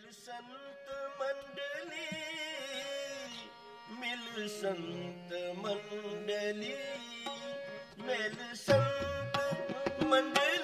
ਮਿਲ ਸੰਤ ਮੰਡਲੀ ਮਿਲ ਸੰਤ ਮੰਡਲੀ ਮਿਲ ਸੰਤ ਮੰਡਲੀ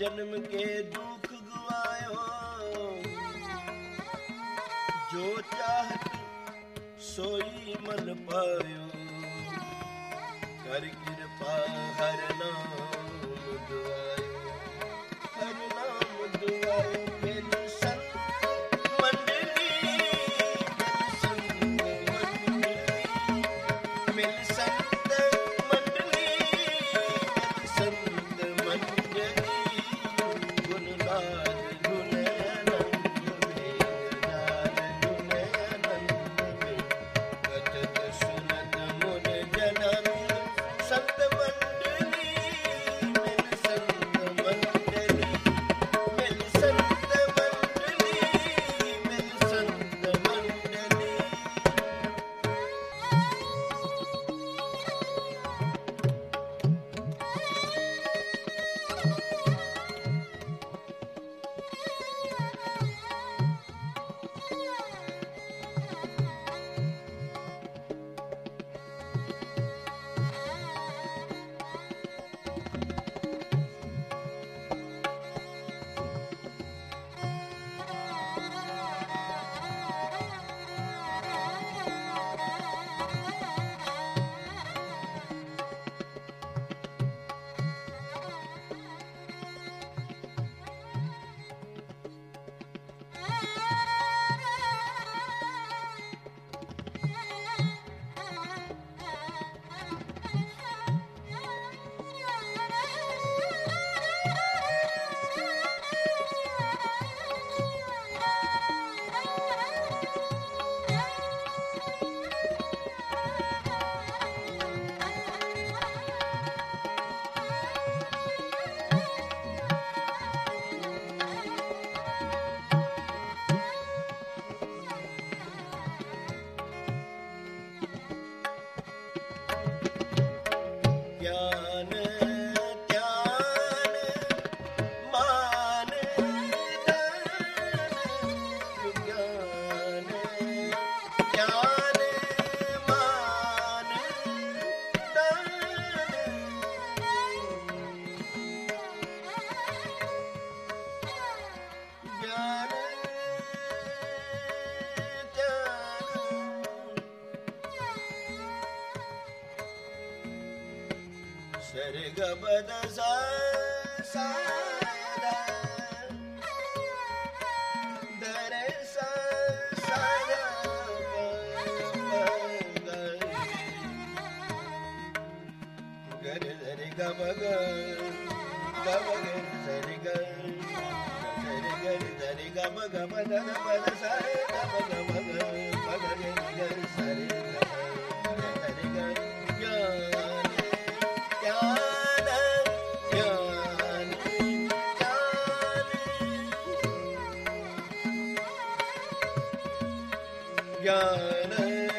ਜਨਮ ਕੇ ਦੁੱਖ ਗਵਾਇਓ। ਜੋ ਚਾਹਤ ਸੋਈ ਮਨ ਪਾਇਓ। ਕਰ ਕਿਰਪਾ ਹਰ ਨਾਮ ਦੁਆ Yeah.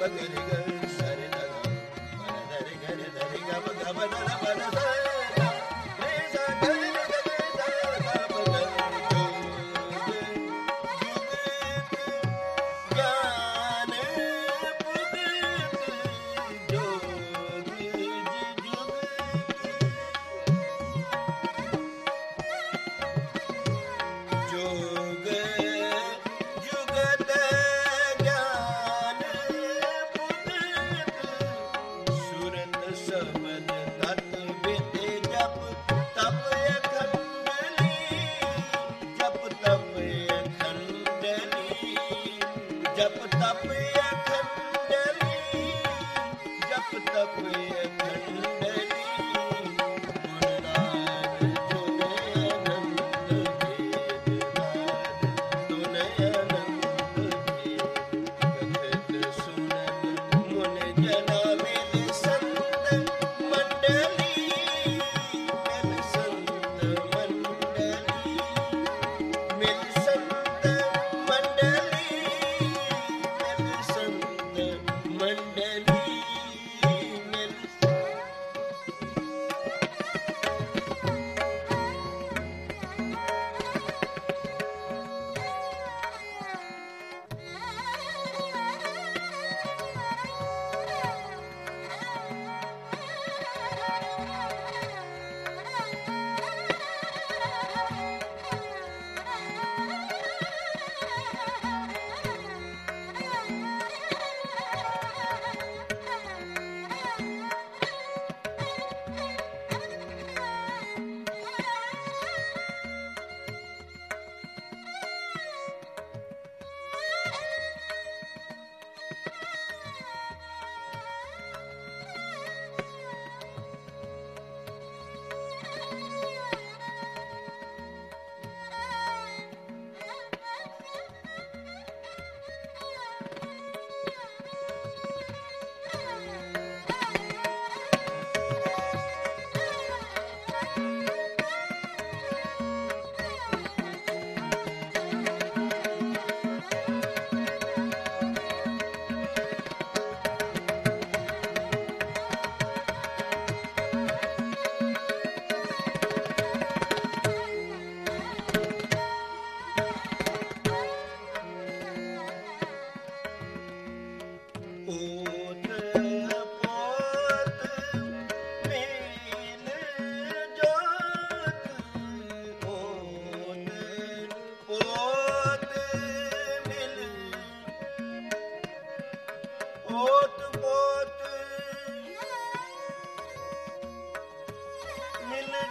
ਕਬੀਰ ਗਏ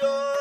yo.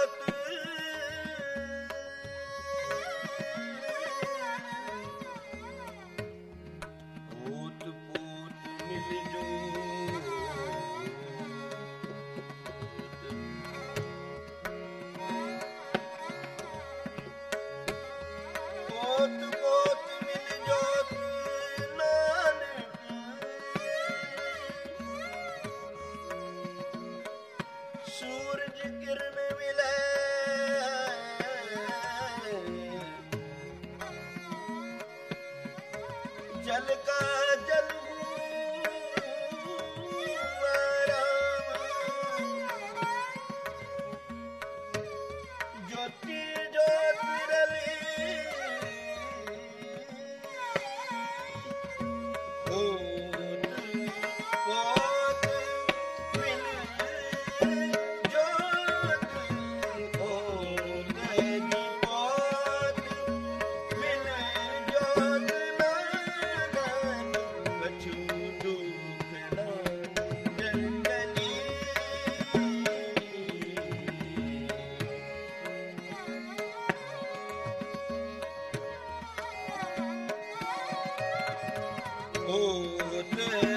काल का ਹੋਤ